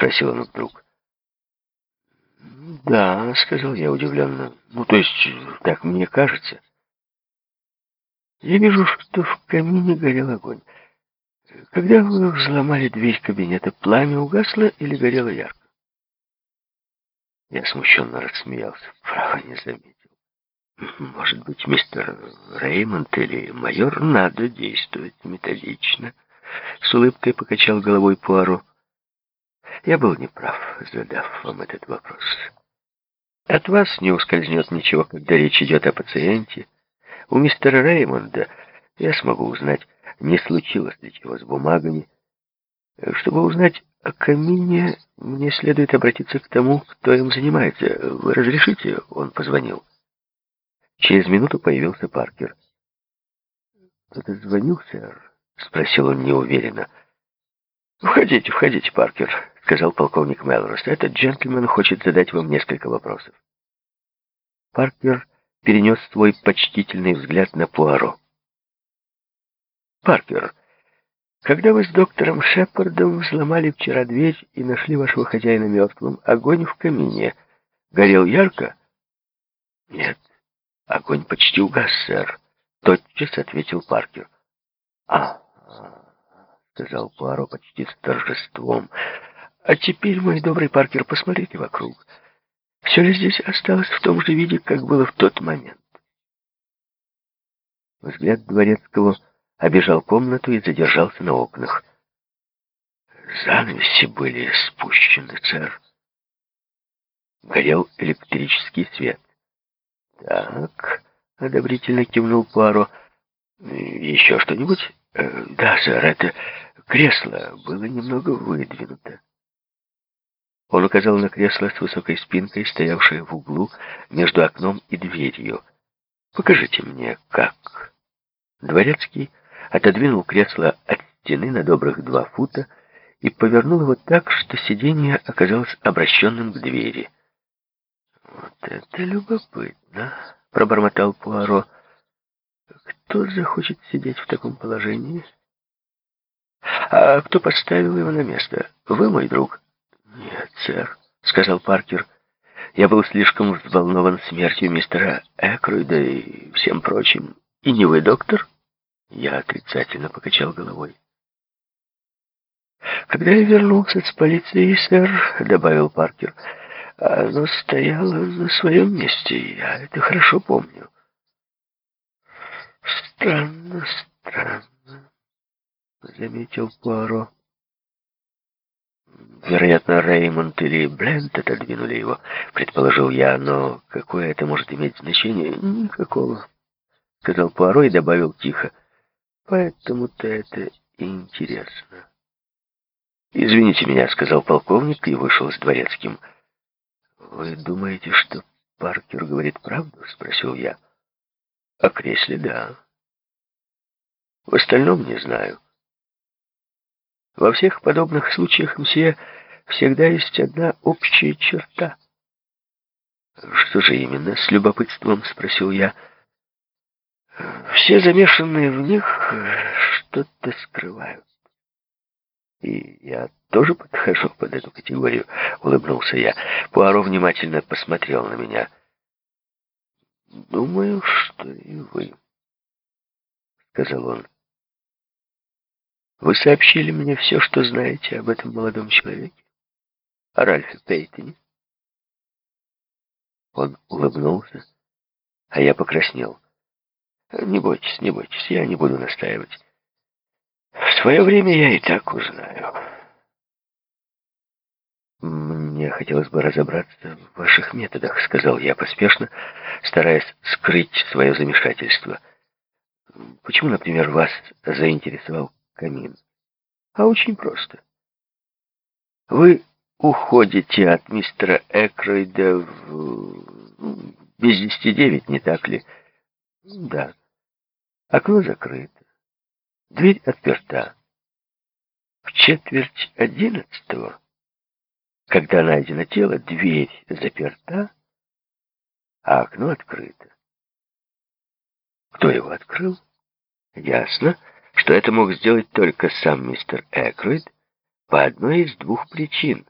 спросил он вдруг. «Да», — сказал я удивленно. «Ну, то есть, так мне кажется». «Я вижу, что в камине горел огонь. Когда вы взломали дверь кабинета, пламя угасло или горело ярко?» Я смущенно рассмеялся. Право не заметил. «Может быть, мистер Реймонд или майор, надо действовать методично». С улыбкой покачал головой Пуаро. Я был неправ, задав вам этот вопрос. От вас не ускользнет ничего, когда речь идет о пациенте. У мистера Реймонда я смогу узнать, не случилось ли чего с бумагами. Чтобы узнать о камине, мне следует обратиться к тому, кто им занимается. Вы разрешите? Он позвонил. Через минуту появился Паркер. «Кто-то звонил, сэр?» — спросил он неуверенно. «Входите, входите, Паркер», — сказал полковник Мелрос. «Этот джентльмен хочет задать вам несколько вопросов». Паркер перенес свой почтительный взгляд на Пуаро. «Паркер, когда вы с доктором Шепардом взломали вчера дверь и нашли вашего хозяина мертвым, огонь в камине горел ярко?» «Нет, огонь почти угас, сэр», — тотчас ответил Паркер. «А, — сказал Пуаро почти с торжеством. «А теперь, мой добрый Паркер, посмотрите вокруг. Все ли здесь осталось в том же виде, как было в тот момент?» Взгляд дворецкого обежал комнату и задержался на окнах. Занавеси были спущены, сэр. Горел электрический свет. «Так», — одобрительно кивнул Пуаро, — «еще что-нибудь?» Э, «Да, сэр, это кресло было немного выдвинуто». Он указал на кресло с высокой спинкой, стоявшее в углу между окном и дверью. «Покажите мне, как». Дворецкий отодвинул кресло от стены на добрых два фута и повернул его так, что сиденье оказалось обращенным к двери. «Вот это любопытно», — пробормотал Пуаро. Кто захочет сидеть в таком положении? А кто поставил его на место? Вы, мой друг? Нет, сэр, сказал Паркер. Я был слишком взволнован смертью мистера Экройда и всем прочим. И не вы, доктор? Я отрицательно покачал головой. Когда я вернулся с полицией, сэр, добавил Паркер, оно стояло на своем месте, я это хорошо помню. Странно, странно, заметил Пуаро. Вероятно, Реймонд или Брент отодвинули его, предположил я, но какое это может иметь значение? Никакого, сказал Пуаро и добавил тихо. Поэтому-то это интересно. «Извините меня», — сказал полковник и вышел с дворецким. «Вы думаете, что Паркер говорит правду?» — спросил я. О кресле, да. В остальном не знаю. Во всех подобных случаях, мсье, всегда есть одна общая черта. Что же именно, с любопытством спросил я. Все замешанные в них что-то скрывают. И я тоже подхожу под эту категорию, улыбнулся я. Пуаро внимательно посмотрел на меня. «Думаю, что и вы», — сказал он. «Вы сообщили мне все, что знаете об этом молодом человеке, о Ральфе Пейтоне». Он улыбнулся, а я покраснел. «Не бойтесь, не бойтесь, я не буду настаивать. В свое время я и так узнаю». «Мне хотелось бы разобраться в ваших методах», — сказал я поспешно, стараясь скрыть свое замешательство. «Почему, например, вас заинтересовал камин?» «А очень просто. Вы уходите от мистера Экройда в... без десяти девять, не так ли?» «Да. Окно закрыто. Дверь отперта. В четверть одиннадцатого...» Когда найдено тело, дверь заперта, а окно открыто. Кто его открыл? Ясно, что это мог сделать только сам мистер Экройд по одной из двух причин —